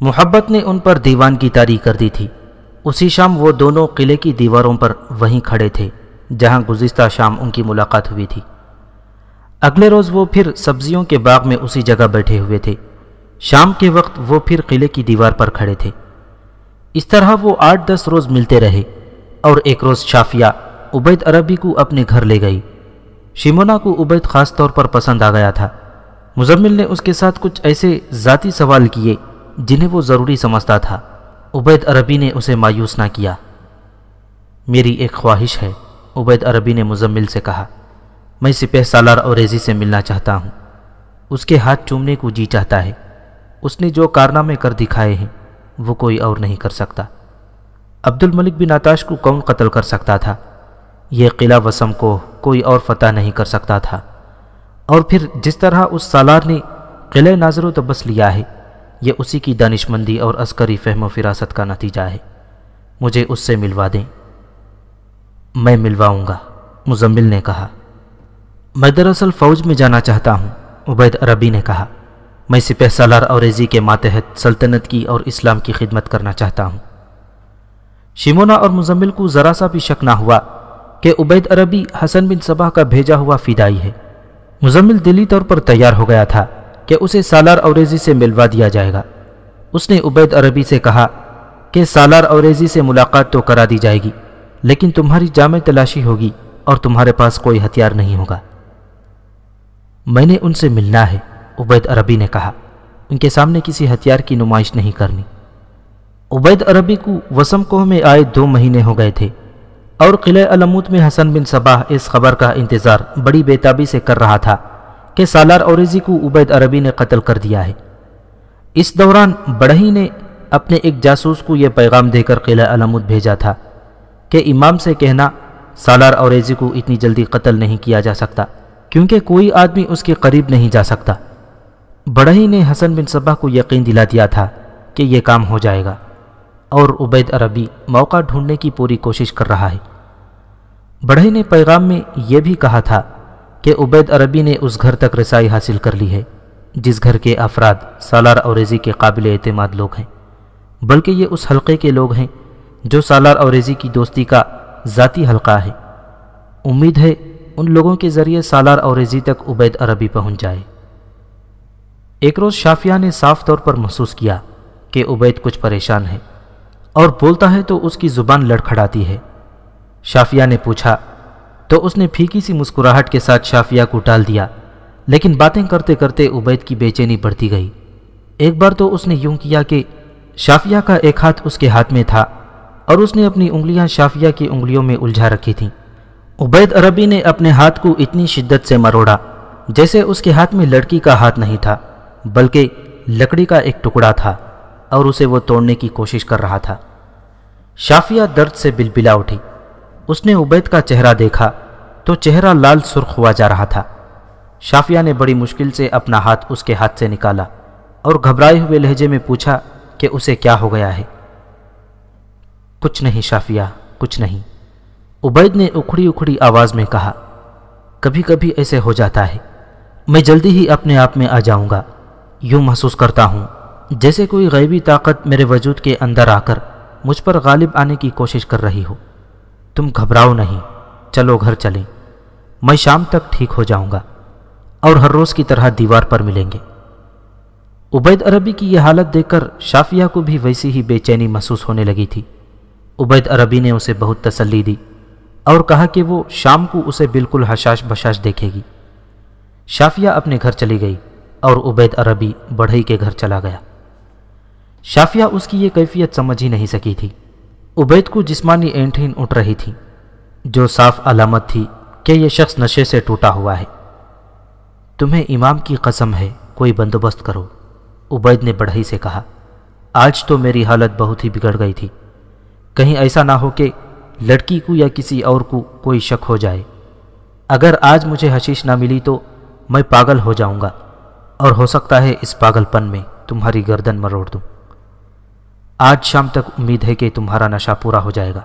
محبت نے ان پر دیوان کی تاری کر دی تھی۔ اسی شام وہ دونوں قلعے کی دیواروں پر وہیں کھڑے تھے، جہاں گزشتہ شام ان کی ملاقات ہوئی تھی۔ اگلے روز وہ پھر سبزیوں کے باغ میں اسی جگہ بیٹھے ہوئے تھے۔ شام کے وقت وہ پھر قلعے کی دیوار پر کھڑے تھے۔ اس طرح وہ آٹھ دس روز ملتے رہے اور ایک روز شافیہ عبید عربی کو اپنے گھر لے گئی۔ شیمونا کو عبید خاص طور پر پسند آ گیا تھا۔ مزمل نے اس کے ساتھ کچھ ایسے ذاتی سوال کیے جنہیں وہ ضروری سمجھتا تھا۔ عبید عربی نے اسے مایوس نہ کیا۔ میری ایک خواہش ہے، عبید عربی نے مزمل سے کہا۔ میں سپہ سالار اور ریزی سے ملنا چاہتا ہوں۔ اس کے ہاتھ چومنے کو جی چاہتا ہے۔ اس نے جو کارنامے کر دکھائے ہیں، وہ کوئی اور نہیں کر سکتا۔ عبد الملک بن آتاش کو کون قتل کر سکتا تھا؟ یہ قلعہ وسم کو کوئی اور فتح نہیں کر سکتا تھا۔ اور پھر جس طرح اس سالار نے قلعہ ناظر و تبس لیا ہے یہ اسی کی دانش مندی اور عسکری فہم و فراست کا نتیجہ ہے۔ مجھے اس سے ملوا دیں۔ میں ملواؤں گا، مزمل نے کہا۔ میں دراصل فوج میں جانا چاہتا ہوں، عبید عربی نے کہا۔ میں سپہ سالار اور کے ماتحت سلطنت کی اور اسلام کی خدمت کرنا چاہتا ہوں۔ شمونا اور مزمل کو ذرا سا بھی شک نہ ہوا کہ عبید عربی حسن بن صبح کا بھیجا ہوا فدائی ہے۔ مزمل دلی طور پر تیار ہو گیا تھا۔ کہ اسے سالار اوریزی سے ملوا دیا جائے گا۔ اس نے عبید عربی سے کہا کہ سالار اوریزی سے ملاقات تو کرا دی جائے گی، لیکن تمہاری جامع تلاشی ہوگی اور تمہارے پاس کوئی ہتھیار نہیں ہوگا۔ میں نے ان سے ملنا ہے، عبید عربی نے کہا۔ ان کے سامنے کسی ہتھیار کی نمائش نہیں کرنی۔ عبید عربی کو وسم کوہ میں آئے دو مہینے ہو گئے تھے۔ اور قلعہ علموت میں حسن بن صباح اس خبر کا انتظار بڑی بیتابی سے کر رہا تھا۔ کہ سالار اوریزی کو عبید عربی نے قتل کر دیا ہے۔ اس دوران بڑھئی نے اپنے ایک جاسوس کو یہ پیغام دے کر قلعہ علمود بھیجا تھا کہ امام سے کہنا سالار اوریزی کو اتنی جلدی قتل نہیں کیا جا سکتا، کیونکہ کوئی آدمی اس کے قریب نہیں جا سکتا۔ بڑھئی نے حسن بن صبح کو یقین دلا دیا تھا کہ یہ کام ہو جائے گا۔ اور عبید عربی موقع ڈھونڈنے کی پوری کوشش کر رہا ہے۔ بڑھئی نے پیغام میں یہ بھی کہا تھا کہ عبید عربی نے اس گھر تک رسائی حاصل کر لی ہے، جس گھر کے افراد سالار اوریزی کے قابل اعتماد لوگ ہیں۔ بلکہ یہ اس حلقے کے لوگ ہیں جو سالار اوریزی کی دوستی کا ذاتی حلقہ ہے۔ امید ہے ان لوگوں کے ذریعے سالار اوریزی تک عبید عربی پہنچ جائے۔ ایک روز شافیہ نے صاف طور پر محسوس کیا کہ عبید کچھ پریشان ہے اور بولتا ہے تو اس کی زبان لڑکھڑاتی ہے۔ شافیہ نے پوچھا تو اس نے پھیکی سی مسکراہٹ کے ساتھ شافیہ کو ٹال دیا۔ لیکن باتیں کرتے کرتے عبید کی بے چینی بڑھتی گئی۔ ایک بار تو اس نے یوں کیا کہ شافیہ کا ایک ہاتھ اس کے ہاتھ میں تھا اور اس نے اپنی انگلیاں شافیہ کی انگلیوں میں الجھا رکھی تھیں۔ عبید عربی نے اپنے ہاتھ کو اتنی شدت سے مروڑا جیسے اس کے ہاتھ میں لڑکی کا ہاتھ نہیں تھا، بلکہ لکڑی کا ایک ٹکڑا تھا اور اسے وہ توڑنے کی کوشش کر رہا تھا۔ شافیہ درد سے بلبلا اٹھی۔ اس نے عبید کا چہرہ دیکھا تو چہرہ لال سرخ ہوا جا رہا تھا۔ شافیہ نے بڑی مشکل سے اپنا ہاتھ اس کے ہاتھ سے نکالا اور گھبرائے ہوئے لہجے میں پوچھا کہ اسے کیا ہو گیا ہے۔ کچھ نہیں شافیہ، کچھ نہیں۔ عبید نے اکھڑی اکھڑی آواز میں کہا، کبھی کبھی ایسے ہو جاتا ہے۔ میں جلدی ہی اپنے آپ میں آ جاؤں گا۔ یوں محسوس کرتا ہوں جیسے کوئی غیبی طاقت میرے وجود کے اندر آ کر مجھ پر غالب آنے کی کوشش کر رہی ہو۔ تم گھبراؤ نہیں۔ چلو گھر چلیں۔ میں شام تک ٹھیک ہو جاؤں گا اور ہر روز کی طرح دیوار پر ملیں گے۔ عبید عربی کی یہ حالت دیکھ کر شافیہ کو بھی ویسی ہی بے چینی محسوس ہونے لگی تھی۔ عبید عربی نے اسے بہت تسلی دی اور کہا کہ وہ شام کو اسے بالکل حشاش بشاش دیکھے گی۔ شافیہ اپنے گھر چلی گئی اور عبید عربی بڑھئی کے گھر چلا گیا۔ شافیہ اس کی یہ کیفیت سمجھ ہی نہیں سکی تھی۔ عبید کو جسمانی اینٹھین اٹھ رہی تھی، جو صاف علامت تھی کہ یہ شخص نشے سے ٹوٹا ہوا ہے۔ تمہیں امام کی قسم ہے، کوئی بندوبست کرو۔ عبید نے بڑھئی سے کہا، آج تو میری حالت بہت ہی بگڑ گئی تھی۔ کہیں ایسا نہ ہو کہ لڑکی کو یا کسی اور کو کوئی شک ہو جائے۔ اگر آج مجھے حشیش نہ ملی تو میں پاگل ہو جاؤں گا۔ اور ہو سکتا ہے اس پاگل پن میں تمہاری گردن مروڑ دوں۔ آج شام تک امید ہے کہ تمہارا نشہ پورا ہو جائے گا۔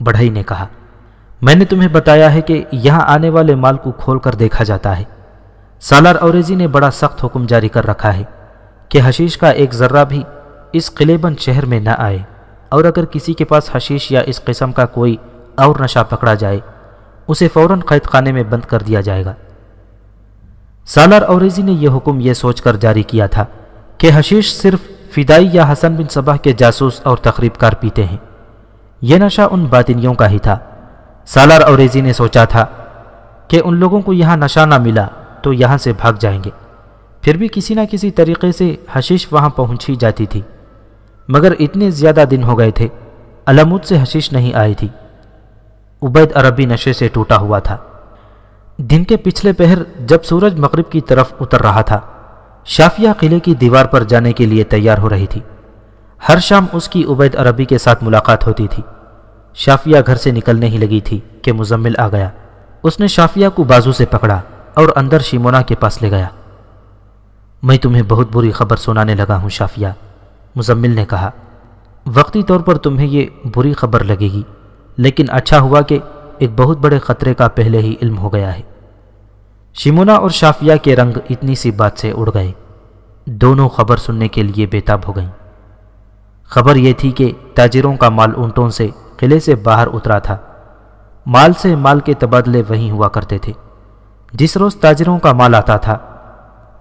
بڑھئی نے کہا، میں نے تمہیں بتایا ہے کہ یہاں آنے والے مال کو کھول کر دیکھا جاتا ہے۔ سالار اوریزی نے بڑا سخت حکم جاری کر رکھا ہے کہ حشیش کا ایک ذرہ بھی اس قلعے بند شہر میں نہ آئے اور اگر کسی کے پاس حشیش یا اس قسم کا کوئی اور نشہ پکڑا جائے، اسے فوراً قید خانے میں بند کر دیا جائے گا۔ سالار اوریزی نے یہ حکم یہ سوچ کر جاری کیا تھا کہ حشیش صرف فدائی یا حسن بن صبح کے جاسوس اور تقریب کار پیتے ہیں۔ یہ نشہ ان باطنیوں کا ہی تھا۔ سالار اوریزی نے سوچا تھا کہ ان لوگوں کو یہاں نشہ نہ ملا تو یہاں سے بھاگ جائیں گے۔ پھر بھی کسی نہ کسی طریقے سے حشیش وہاں پہنچی جاتی تھی۔ مگر اتنے زیادہ دن ہو گئے تھے، علامود سے حشیش نہیں آئی تھی۔ عبید عربی نشے سے ٹوٹا ہوا تھا۔ دن کے پچھلے پہر جب سورج مغرب کی طرف اتر رہا تھا شافیہ قلعے کی دیوار پر جانے کے لیے تیار ہو رہی تھی۔ ہر شام اس کی عبید عربی کے ساتھ ملاقات ہوتی تھی۔ شافیہ گھر سے نکلنے ہی لگی تھی کہ مزمل آ گیا۔ اس نے شافیہ کو بازو سے پکڑا اور اندر شیمونا کے پاس لے گیا۔ میں تمہیں بہت بری خبر سنانے لگا ہوں، شافیہ، مزمل نے کہا۔ وقتی طور پر تمہیں یہ بری خبر لگے گی، لیکن اچھا ہوا کہ ایک بہت بڑے خطرے کا پہلے ہی علم ہو گیا ہے۔ شیمونا اور شافیہ کے رنگ اتنی سی بات سے اڑ گئے۔ دونوں خبر سننے کے لیے بےتاب ہو گئیں۔ خبر یہ تھی کہ تاجروں کا مال اونٹوں سے قلعے سے باہر اترا تھا۔ مال سے مال کے تبادلے وہیں ہوا کرتے تھے۔ جس روز تاجروں کا مال آتا تھا،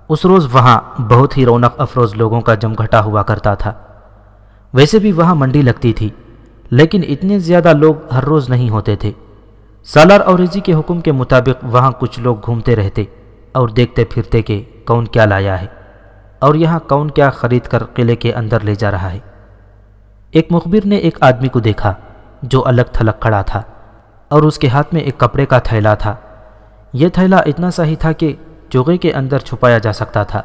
اس روز وہاں بہت ہی رونق افروز لوگوں کا جم گھٹا ہوا کرتا تھا۔ ویسے بھی وہاں منڈی لگتی تھی، لیکن اتنے زیادہ لوگ ہر روز نہیں ہوتے تھے۔ سالار اوریزی کے حکم کے مطابق وہاں کچھ لوگ گھومتے رہتے اور دیکھتے پھرتے کہ کون کیا لایا ہے اور یہاں کون کیا خرید کر قلعے کے اندر لے جا رہا ہے۔ ایک مخبر نے ایک آدمی کو دیکھا جو الگ تھلگ کھڑا تھا اور اس کے ہاتھ میں ایک کپڑے کا تھیلا تھا۔ یہ تھیلا اتنا سا ہی تھا کہ چوغے کے اندر چھپایا جا سکتا تھا۔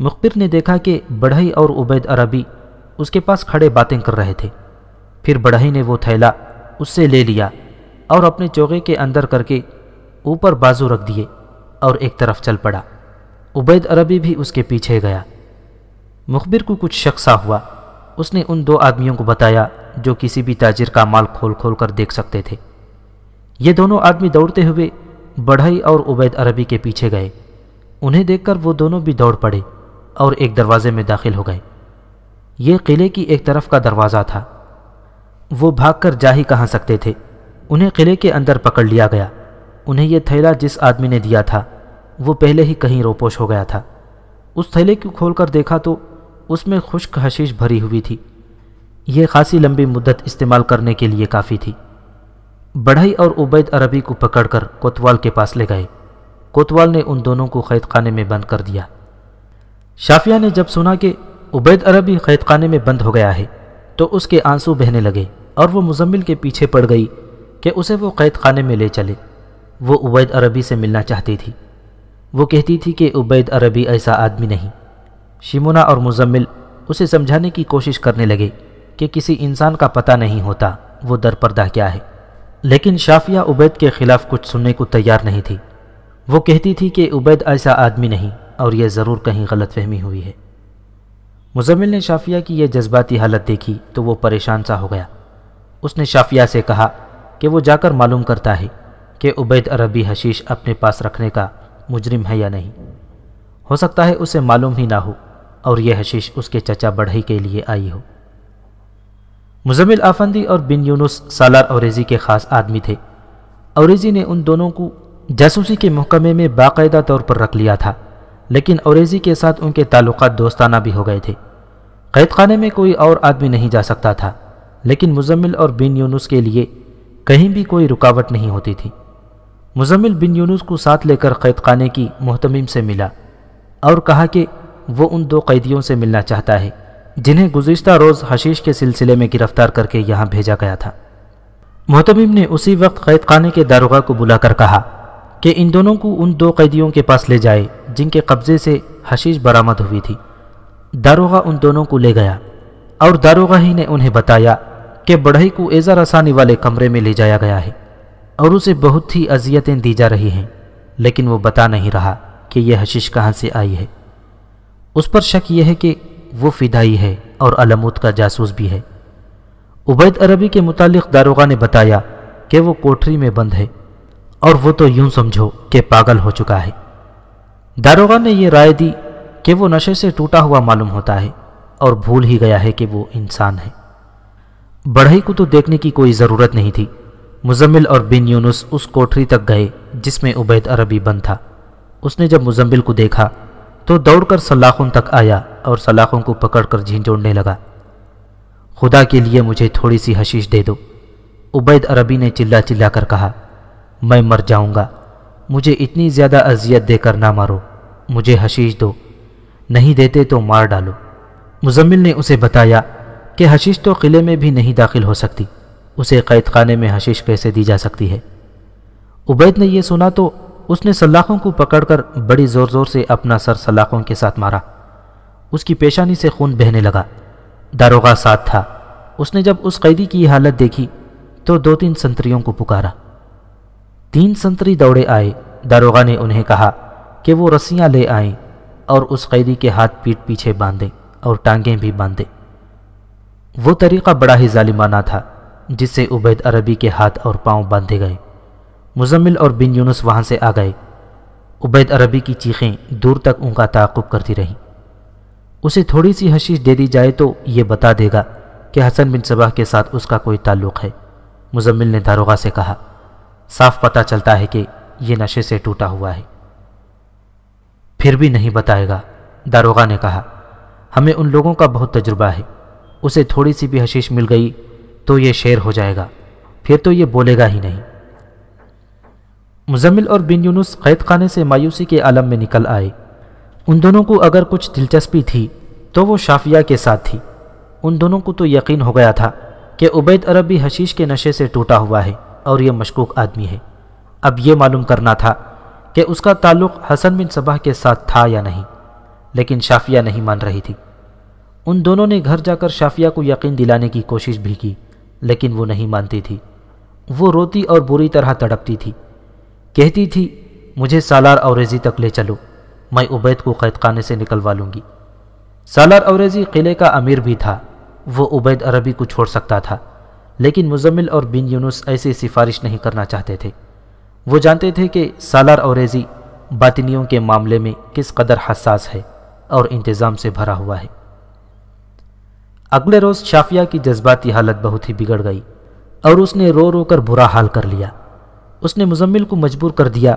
مخبر نے دیکھا کہ بڑھئی اور عبید عربی اس کے پاس کھڑے باتیں کر رہے تھے۔ پھر بڑھئی نے وہ تھیلا اس سے لے لیا۔ اور اپنے چوغے کے اندر کر کے اوپر بازو رکھ دیے اور ایک طرف چل پڑا۔ عبید عربی بھی اس کے پیچھے گیا۔ مخبر کو کچھ شخصہ ہوا۔ اس نے ان دو آدمیوں کو بتایا جو کسی بھی تاجر کا مال کھول کھول کر دیکھ سکتے تھے۔ یہ دونوں آدمی دوڑتے ہوئے بڑھئی اور عبید عربی کے پیچھے گئے۔ انہیں دیکھ کر وہ دونوں بھی دوڑ پڑے اور ایک دروازے میں داخل ہو گئے۔ یہ قلعے کی ایک طرف کا دروازہ تھا۔ وہ بھاگ کر جا ہی کہاں سکتے تھے؟ انہیں قلعے کے اندر پکڑ لیا گیا۔ انہیں یہ تھیلا جس آدمی نے دیا تھا، وہ پہلے ہی کہیں روپوش ہو گیا تھا۔ اس تھیلے کو کھول کر دیکھا تو اس میں خشک حشیش بھری ہوئی تھی۔ یہ خاصی لمبی مدت استعمال کرنے کے لیے کافی تھی۔ بڑھئی اور عبید عربی کو پکڑ کر کوتوال کے پاس لے گئے۔ کوتوال نے ان دونوں کو قید خانے میں بند کر دیا۔ شافیہ نے جب سنا کہ عبید عربی قید خانے میں بند ہو گیا ہے، تو اس کے آنسو بہنے لگے اور وہ مزمل کے پیچھے پڑ گئی۔ کہ اسے وہ قید خانے میں لے چلے۔ وہ عبید عربی سے ملنا چاہتی تھی۔ وہ کہتی تھی کہ عبید عربی ایسا آدمی نہیں۔ شیمونا اور مزمل اسے سمجھانے کی کوشش کرنے لگے کہ کسی انسان کا پتہ نہیں ہوتا وہ در پردہ کیا ہے۔ لیکن شافیہ عبید کے خلاف کچھ سننے کو تیار نہیں تھی۔ وہ کہتی تھی کہ عبید ایسا آدمی نہیں اور یہ ضرور کہیں غلط فہمی ہوئی ہے۔ مزمل نے شافیہ کی یہ جذباتی حالت دیکھی تو وہ پریشان سا ہو گیا۔ اس نے شافیہ سے کہا کہ وہ جا کر معلوم کرتا ہے کہ عبید عربی حشیش اپنے پاس رکھنے کا مجرم ہے یا نہیں۔ ہو سکتا ہے اسے معلوم ہی نہ ہو اور یہ حشیش اس کے چچا بڑھئی کے لیے آئی ہو۔ مزمل آفندی اور بن یونس سالار اوریزی کے خاص آدمی تھے۔ اوریزی نے ان دونوں کو جاسوسی کے محکمے میں باقاعدہ طور پر رکھ لیا تھا، لیکن اوریزی کے ساتھ ان کے تعلقات دوستانہ بھی ہو گئے تھے۔ قید خانے میں کوئی اور آدمی نہیں جا سکتا تھا، لیکن مزمل اور بن یونس کے لیے کہیں بھی کوئی رکاوٹ نہیں ہوتی تھی۔ مزمل بن یونس کو ساتھ لے کر قید خانے کی محتمیم سے ملا اور کہا کہ وہ ان دو قیدیوں سے ملنا چاہتا ہے، جنہیں گزشتہ روز حشیش کے سلسلے میں گرفتار کر کے یہاں بھیجا گیا تھا۔ محتمیم نے اسی وقت قید خانے کے داروغہ کو بلا کر کہا کہ ان دونوں کو ان دو قیدیوں کے پاس لے جائے جن کے قبضے سے حشیش برآمد ہوئی تھی۔ داروغہ ان دونوں کو لے گیا اور داروغہ ہی نے انہیں بتایا کہ بڑھئی کو ایزا رسانی والے کمرے میں لے جایا گیا ہے اور اسے بہت ہی اذیتیں دی جا رہی ہیں، لیکن وہ بتا نہیں رہا کہ یہ حشیش کہاں سے آئی ہے۔ اس پر شک یہ ہے کہ وہ فدائی ہے اور علمود کا جاسوس بھی ہے۔ عبید عربی کے متعلق داروغہ نے بتایا کہ وہ کوٹری میں بند ہے اور وہ تو یوں سمجھو کہ پاگل ہو چکا ہے۔ داروغہ نے یہ رائے دی کہ وہ نشے سے ٹوٹا ہوا معلوم ہوتا ہے اور بھول ہی گیا ہے کہ وہ انسان ہے۔ بڑھئی کو تو دیکھنے کی کوئی ضرورت نہیں تھی۔ مزمل اور بن یونس اس کوٹری تک گئے جس میں عبید عربی بند تھا۔ اس نے جب مزمل کو دیکھا تو دوڑ کر سلاخوں تک آیا اور سلاخوں کو پکڑ کر جھنجھوڑنے لگا۔ خدا کے لیے مجھے تھوڑی سی حشیش دے دو۔ عبید عربی نے چلا چلا کر کہا، میں مر جاؤں گا۔ مجھے اتنی زیادہ اذیت دے کر نہ مارو۔ مجھے حشیش دو۔ نہیں دیتے تو مار ڈالو۔ مزمل نے اسے بتایا کہ حشیش تو قلعے میں بھی نہیں داخل ہو سکتی۔ اسے قید خانے میں حشیش کیسے دی جا سکتی ہے۔ عبید نے یہ سنا تو اس نے سلاخوں کو پکڑ کر بڑی زور زور سے اپنا سر سلاخوں کے ساتھ مارا۔ اس کی پیشانی سے خون بہنے لگا۔ داروغہ ساتھ تھا۔ اس نے جب اس قیدی کی حالت دیکھی تو دو تین سنتریوں کو پکارا۔ تین سنتری دوڑے آئے۔ داروغہ نے انہیں کہا کہ وہ رسیاں لے آئیں اور اس قیدی کے ہاتھ پیٹ پیچھے باندھیں اور ٹانگیں بھی باندھیں۔ وہ طریقہ بڑا ہی ظالمانہ تھا، جس سے عبید عربی کے ہاتھ اور پاؤں باندھے گئے۔ مزمل اور بن یونس وہاں سے آ گئے۔ عبید عربی کی چیخیں دور تک ان کا تعاقب کرتی رہیں۔ اسے تھوڑی سی حشیش دے دی جائے تو یہ بتا دے گا کہ حسن بن صبح کے ساتھ اس کا کوئی تعلق ہے۔ مزمل نے داروغہ سے کہا، صاف پتہ چلتا ہے کہ یہ نشے سے ٹوٹا ہوا ہے۔ پھر بھی نہیں بتائے گا، داروغہ نے کہا، ہمیں ان لوگوں کا بہت تجربہ ہے۔ اسے تھوڑی سی بھی حشیش مل گئی تو یہ شیر ہو جائے گا۔ پھر تو یہ بولے گا ہی نہیں۔ مزمل اور بن یونس قید خانے سے مایوسی کے عالم میں نکل آئے۔ ان دونوں کو اگر کچھ دلچسپی تھی تو وہ شافیہ کے ساتھ تھی۔ ان دونوں کو تو یقین ہو گیا تھا کہ عبید عربی حشیش کے نشے سے ٹوٹا ہوا ہے اور یہ مشکوک آدمی ہے۔ اب یہ معلوم کرنا تھا کہ اس کا تعلق حسن بن صبح کے ساتھ تھا یا نہیں، لیکن شافیہ نہیں مان رہی تھی۔ ان دونوں نے گھر جا کر شافیہ کو یقین دلانے کی کوشش بھی کی، لیکن وہ نہیں مانتی تھی۔ وہ روتی اور بری طرح تڑپتی تھی۔ کہتی تھی، مجھے سالار اوریزی تک لے چلو، میں عبید کو قید خانے سے نکلوا لوں گی۔ سالار اوریزی قلعے کا امیر بھی تھا۔ وہ عبید عربی کو چھوڑ سکتا تھا، لیکن مزمل اور بن یونس ایسی سفارش نہیں کرنا چاہتے تھے۔ وہ جانتے تھے کہ سالار اوریزی باطنیوں کے معاملے میں کس قدر حساس ہے اور انتظام سے بھرا ہوا ہے۔ اگلے روز شافیہ کی جذباتی حالت بہت ہی بگڑ گئی اور اس نے رو رو کر برا حال کر لیا۔ اس نے مزمل کو مجبور کر دیا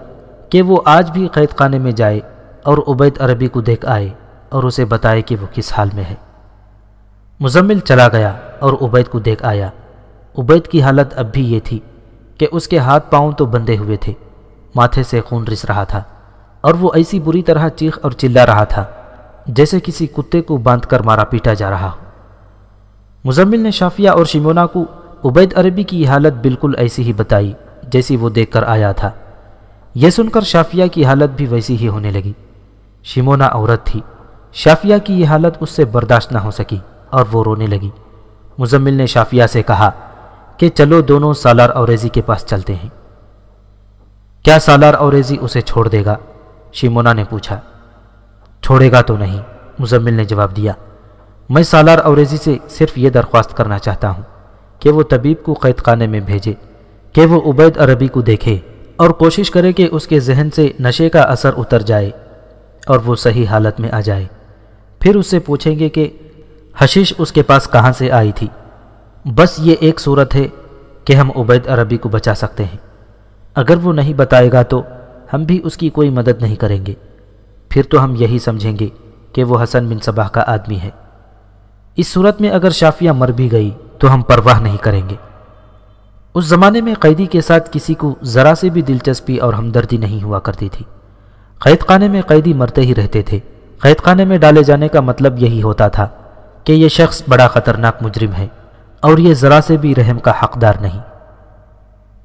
کہ وہ آج بھی قید خانے میں جائے اور عبید عربی کو دیکھ آئے اور اسے بتائے کہ وہ کس حال میں ہے۔ مزمل چلا گیا اور عبید کو دیکھ آیا۔ عبید کی حالت اب بھی یہ تھی کہ اس کے ہاتھ پاؤں تو بندے ہوئے تھے، ماتھے سے خون رس رہا تھا اور وہ ایسی بری طرح چیخ اور چلا رہا تھا جیسے کسی کتے کو باندھ کر مارا پیٹا جا رہا ہو۔ مزمل نے شافیہ اور شمونا کو عبید عربی کی حالت بالکل ایسی ہی بتائی جیسی وہ دیکھ کر آیا تھا۔ یہ سن کر شافیہ کی حالت بھی ویسی ہی ہونے لگی۔ شمونا عورت تھی۔ شافیہ کی یہ حالت اس سے برداشت نہ ہو سکی اور وہ رونے لگی۔ مزمل نے شافیہ سے کہا کہ چلو دونوں سالار اوریزی کے پاس چلتے ہیں۔ کیا سالار اوریزی اسے چھوڑ دے گا؟ شیمونا نے پوچھا۔ چھوڑے گا تو نہیں، مزمل نے جواب دیا۔ میں سالار اوریزی سے صرف یہ درخواست کرنا چاہتا ہوں کہ وہ طبیب کو قید خانے میں بھیجے، کہ وہ عبید عربی کو دیکھے اور کوشش کرے کہ اس کے ذہن سے نشے کا اثر اتر جائے اور وہ صحیح حالت میں آ جائے۔ پھر اس سے پوچھیں گے کہ حشیش اس کے پاس کہاں سے آئی تھی؟ بس یہ ایک صورت ہے کہ ہم عبید عربی کو بچا سکتے ہیں۔ اگر وہ نہیں بتائے گا تو ہم بھی اس کی کوئی مدد نہیں کریں گے۔ پھر تو ہم یہی سمجھیں گے کہ وہ حسن بن صباح کا آدمی ہے۔ اس صورت میں اگر شافیہ مر بھی گئی تو ہم پرواہ نہیں کریں گے۔ اس زمانے میں قیدی کے ساتھ کسی کو ذرا سے بھی دلچسپی اور ہمدردی نہیں ہوا کرتی تھی۔ قید خانے میں قیدی مرتے ہی رہتے تھے۔ قید خانے میں ڈالے جانے کا مطلب یہی ہوتا تھا کہ یہ شخص بڑا خطرناک مجرم ہے اور یہ ذرا سے بھی رحم کا حقدار نہیں۔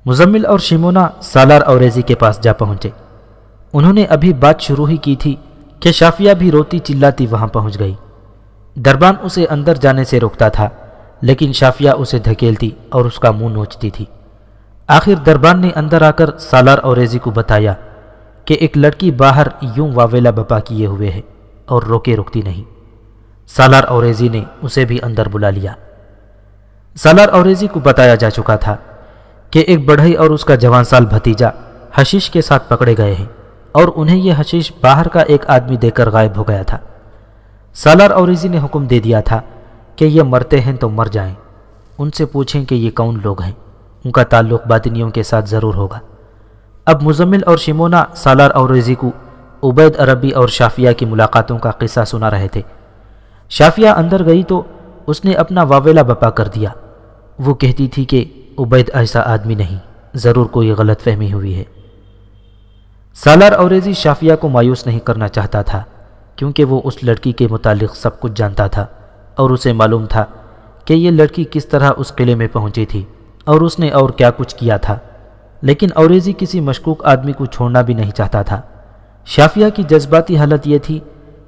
مزمل اور شمونا سالار اوریزی کے پاس جا پہنچے۔ انہوں نے ابھی بات شروع ہی کی تھی کہ شافیہ بھی روتی چلاتی وہاں پہنچ گئی۔ دربان اسے اندر جانے سے روکتا تھا، لیکن شافیہ اسے دھکیلتی اور اس کا منہ نوچتی تھی۔ آخر دربان نے اندر آ کر سالار اوریزی کو بتایا کہ ایک لڑکی باہر یوں واویلا بپا کیے ہوئے ہے اور روکے رکتی نہیں۔ سالار اوریزی نے اسے بھی اندر بلا لیا۔ سالار اوریزی کو بتایا جا چکا تھا کہ ایک بڑھئی اور اس کا جوان سال بھتیجا حشیش کے ساتھ پکڑے گئے ہیں اور انہیں یہ حشیش باہر کا ایک آدمی دے کر غائب ہو گیا تھا۔ سالار اوریزی نے حکم دے دیا تھا کہ یہ مرتے ہیں تو مر جائیں۔ ان سے پوچھیں کہ یہ کون لوگ ہیں؟ ان کا تعلق باطنیوں کے ساتھ ضرور ہوگا۔ اب مزمل اور شمونا سالار اوریزی کو عبید عربی اور شافیہ کی ملاقاتوں کا قصہ سنا رہے تھے۔ شافیہ اندر گئی تو اس نے اپنا واویلا بپا کر دیا۔ وہ کہتی تھی کہ عبید ایسا آدمی نہیں، ضرور کوئی غلط فہمی ہوئی ہے۔ سالار اوریزی شافیہ کو مایوس نہیں کرنا چاہتا تھا۔ کیونکہ وہ اس لڑکی کے متعلق سب کچھ جانتا تھا اور اسے معلوم تھا کہ یہ لڑکی کس طرح اس قلعے میں پہنچی تھی اور اس نے اور کیا کچھ کیا تھا۔ لیکن اوریزی کسی مشکوک آدمی کو چھوڑنا بھی نہیں چاہتا تھا۔ شافیہ کی جذباتی حالت یہ تھی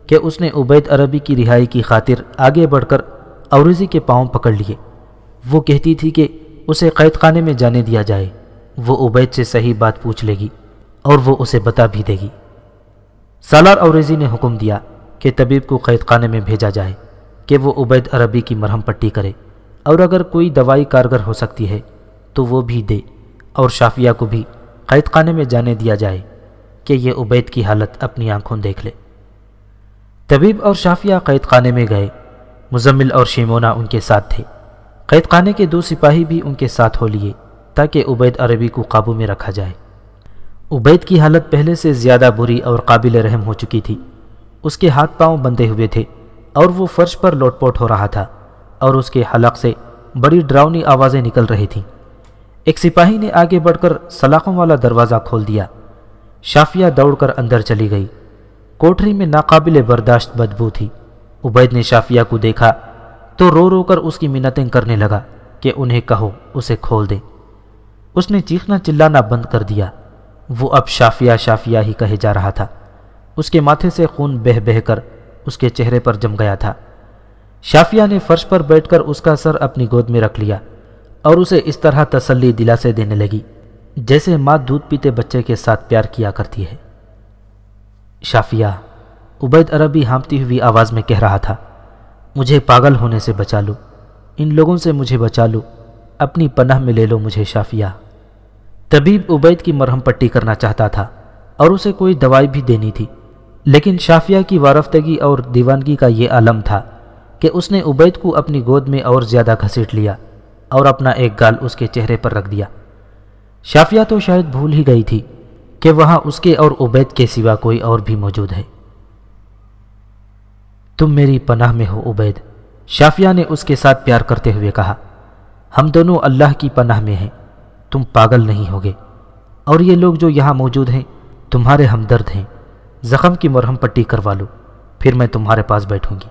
کہ اس نے عبید عربی کی رہائی کی خاطر آگے بڑھ کر اوریزی کے پاؤں پکڑ لیے۔ وہ کہتی تھی کہ اسے قید خانے میں جانے دیا جائے۔ وہ عبید سے صحیح بات پوچھ لے گی اور وہ اسے بتا بھی دے گی۔ سالار اوریزی نے حکم دیا کہ طبیب کو قید خانے میں بھیجا جائے کہ وہ عبید عربی کی مرہم پٹی کرے اور اگر کوئی دوائی کارگر ہو سکتی ہے تو وہ بھی دے اور شافیہ کو بھی قید خانے میں جانے دیا جائے کہ یہ عبید کی حالت اپنی آنکھوں دیکھ لے۔ طبیب اور شافیہ قید خانے میں گئے۔ مزمل اور شیمونا ان کے ساتھ تھے۔ قید خانے کے دو سپاہی بھی ان کے ساتھ ہو لیے تاکہ عبید عربی کو قابو میں رکھا جائے۔ عبید کی حالت پہلے سے زیادہ بری اور قابل رحم ہو چکی تھی۔ اس کے ہاتھ پاؤں بندے ہوئے تھے اور وہ فرش پر لوٹ پوٹ ہو رہا تھا اور اس کے حلق سے بڑی ڈراؤنی آوازیں نکل رہی تھیں۔ ایک سپاہی نے آگے بڑھ کر سلاخوں والا دروازہ کھول دیا۔ شافیہ دوڑ کر اندر چلی گئی۔ کوٹری میں ناقابل برداشت بدبو تھی۔ عبید نے شافیہ کو دیکھا تو رو رو کر اس کی منتیں کرنے لگا کہ انہیں کہو اسے کھول دے۔ اس نے چیخنا چلانا بند کر دیا۔ وہ اب شافیہ شافیہ ہی کہے جا رہا تھا۔ اس کے ماتھے سے خون بہ بہ کر اس کے چہرے پر جم گیا تھا۔ شافیہ نے فرش پر بیٹھ کر اس کا سر اپنی گود میں رکھ لیا اور اسے اس طرح تسلی دلا سے دینے لگی جیسے ماں دودھ پیتے بچے کے ساتھ پیار کیا کرتی ہے۔ شافیہ، عبید عربی ہانپتی ہوئی آواز میں کہہ رہا تھا، مجھے پاگل ہونے سے بچا لو، ان لوگوں سے مجھے بچا لو، اپنی پناہ میں لے لو مجھے شافیہ۔ طبیب عبید کی مرہم پٹی کرنا چاہتا تھا اور اسے کوئی دوائی بھی دینی تھی۔ لیکن شافیہ کی وارفتگی اور دیوانگی کا یہ عالم تھا کہ اس نے عبید کو اپنی گود میں اور زیادہ گھسیٹ لیا اور اپنا ایک گال اس کے چہرے پر رکھ دیا۔ شافیہ تو شاید بھول ہی گئی تھی کہ وہاں اس کے اور عبید کے سوا کوئی اور بھی موجود ہے۔ تم میری پناہ میں ہو عبید، شافیہ نے اس کے ساتھ پیار کرتے ہوئے کہا۔ ہم دونوں اللہ کی پناہ میں ہیں۔ تم پاگل نہیں ہوگے۔ اور یہ لوگ جو یہاں موجود ہیں، تمہارے ہمدرد ہیں۔ زخم کی مرہم پٹی کروا لو، پھر میں تمہارے پاس بیٹھوں گی۔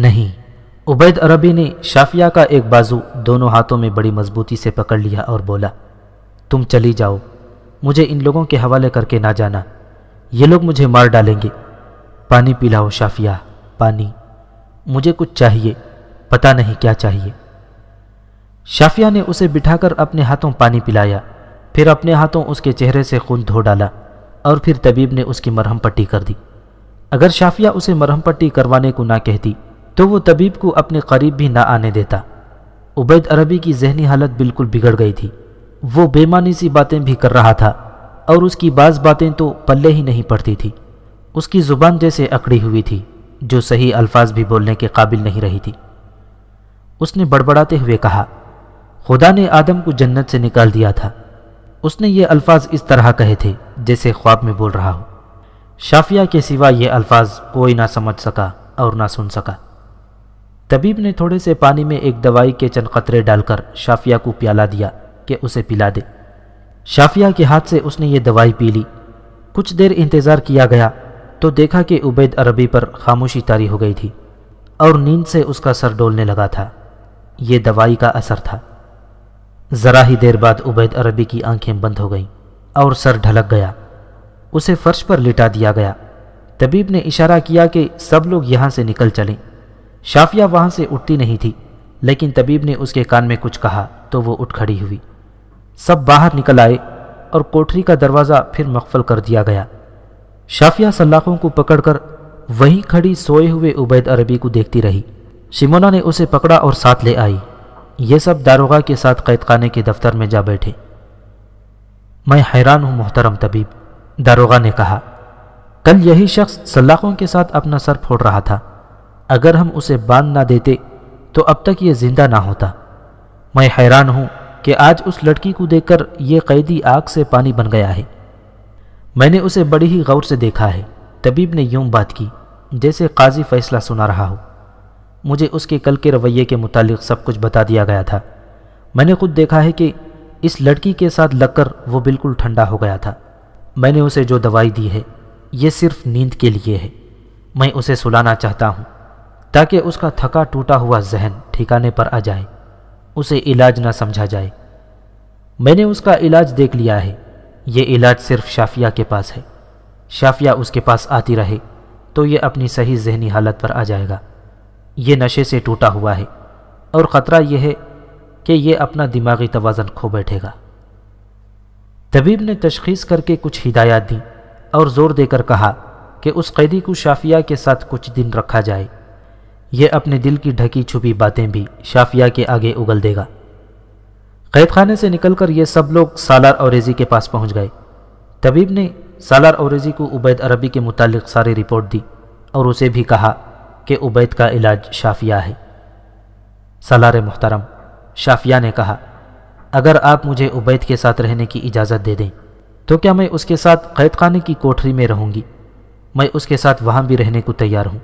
نہیں، عبید عربی نے شافیہ کا ایک بازو دونوں ہاتھوں میں بڑی مضبوطی سے پکڑ لیا اور بولا، تم چلی جاؤ، مجھے ان لوگوں کے حوالے کر کے نہ جانا۔ یہ لوگ مجھے مار ڈالیں گے۔ پانی پلاؤ شافیہ، پانی۔ مجھے کچھ چاہیے، پتہ نہیں کیا چاہیے۔ شافیہ نے اسے بٹھا کر اپنے ہاتھوں پانی پلایا، پھر اپنے ہاتھوں اس کے چہرے سے خون دھو ڈالا اور پھر طبیب نے اس کی مرہم پٹی کر دی۔ اگر شافیہ اسے مرہم پٹی کروانے کو نہ کہتی، تو وہ طبیب کو اپنے قریب بھی نہ آنے دیتا۔ عبید عربی کی ذہنی حالت بالکل بگڑ گئی تھی۔ وہ بے معنی سی باتیں بھی کر رہا تھا اور اس کی بعض باتیں تو پلے ہی نہیں پڑتی تھی۔ اس کی زبان جیسے اکڑی ہوئی تھی، جو صحیح الفاظ بھی بولنے کے قابل نہیں رہی تھی۔ اس نے بڑبڑاتے ہوئے کہا خدا نے آدم کو جنت سے نکال دیا تھا۔ اس نے یہ الفاظ اس طرح کہے تھے جیسے خواب میں بول رہا ہو۔ شافیہ کے سوا یہ الفاظ کوئی نہ سمجھ سکا اور نہ سن سکا۔ طبیب نے تھوڑے سے پانی میں ایک دوائی کے چند قطرے ڈال کر شافیہ کو پیالہ دیا کہ اسے پلا دے۔ شافیہ کے ہاتھ سے اس نے یہ دوائی پی لی۔ کچھ دیر انتظار کیا گیا تو دیکھا کہ عبید عربی پر خاموشی تاری ہو گئی تھی اور نیند سے اس کا سر ڈولنے لگا تھا۔ یہ دوائی کا اثر تھا۔ ذرا ہی دیر بعد عبید عربی کی آنکھیں بند ہو گئیں اور سر ڈھلک گیا۔ اسے فرش پر لٹا دیا گیا۔ طبیب نے اشارہ کیا کہ سب لوگ یہاں سے نکل چلیں۔ شافیہ وہاں سے اٹھتی نہیں تھی، لیکن طبیب نے اس کے کان میں کچھ کہا تو وہ اٹھ کھڑی ہوئی۔ سب باہر نکل آئے اور کوٹری کا دروازہ پھر مقفل کر دیا گیا۔ شافیہ سلاخوں کو پکڑ کر وہیں کھڑی سوئے ہوئے عبید عربی کو دیکھتی رہی۔ شمونا نے اسے پکڑا اور ساتھ لے آئی۔ یہ سب داروغہ کے ساتھ قید خانے کے دفتر میں جا بیٹھے۔ میں حیران ہوں، محترم طبیب، داروغہ نے کہا، کل یہی شخص سلاخوں کے ساتھ اپنا سر پھوڑ رہا تھا۔ اگر ہم اسے باندھ نہ دیتے تو اب تک یہ زندہ نہ ہوتا۔ میں حیران ہوں کہ آج اس لڑکی کو دیکھ کر یہ قیدی آگ سے پانی بن گیا ہے۔ میں نے اسے بڑی ہی غور سے دیکھا ہے۔ طبیب نے یوں بات کی، جیسے قاضی فیصلہ سنا رہا ہو۔ مجھے اس کے کل کے رویے کے متعلق سب کچھ بتا دیا گیا تھا۔ میں نے خود دیکھا ہے کہ اس لڑکی کے ساتھ لگ کر وہ بالکل ٹھنڈا ہو گیا تھا۔ میں نے اسے جو دوائی دی ہے، یہ صرف نیند کے لیے ہے۔ میں اسے سلانا چاہتا ہوں تاکہ اس کا تھکا ٹوٹا ہوا ذہن ٹھکانے پر آ جائے، اسے علاج نہ سمجھا جائے۔ میں نے اس کا علاج دیکھ لیا ہے۔ یہ علاج صرف شافیہ کے پاس ہے۔ شافیہ اس کے پاس آتی رہے تو یہ اپنی صحیح ذہنی حالت پر آ جائے گا۔ یہ نشے سے ٹوٹا ہوا ہے اور خطرہ یہ ہے کہ یہ اپنا دماغی توازن کھو بیٹھے گا۔ طبیب نے تشخیص کر کے کچھ ہدایات دیں اور زور دے کر کہا کہ اس قیدی کو شافیہ کے ساتھ کچھ دن رکھا جائے۔ یہ اپنے دل کی ڈھکی چھپی باتیں بھی شافیہ کے آگے اگل دے گا۔ قید خانے سے نکل کر یہ سب لوگ سالار اوریزی کے پاس پہنچ گئے۔ طبیب نے سالار اوریزی کو عبید عربی کے متعلق ساری رپورٹ دی اور اسے بھی کہا کہ عبید کا علاج شافیہ ہے۔ سالار محترم، شافیہ نے کہا، اگر آپ مجھے عبید کے ساتھ رہنے کی اجازت دے دیں، تو کیا میں اس کے ساتھ قید خانے کی کوٹری میں رہوں گی؟ میں اس کے ساتھ وہاں بھی رہنے کو تیار ہوں۔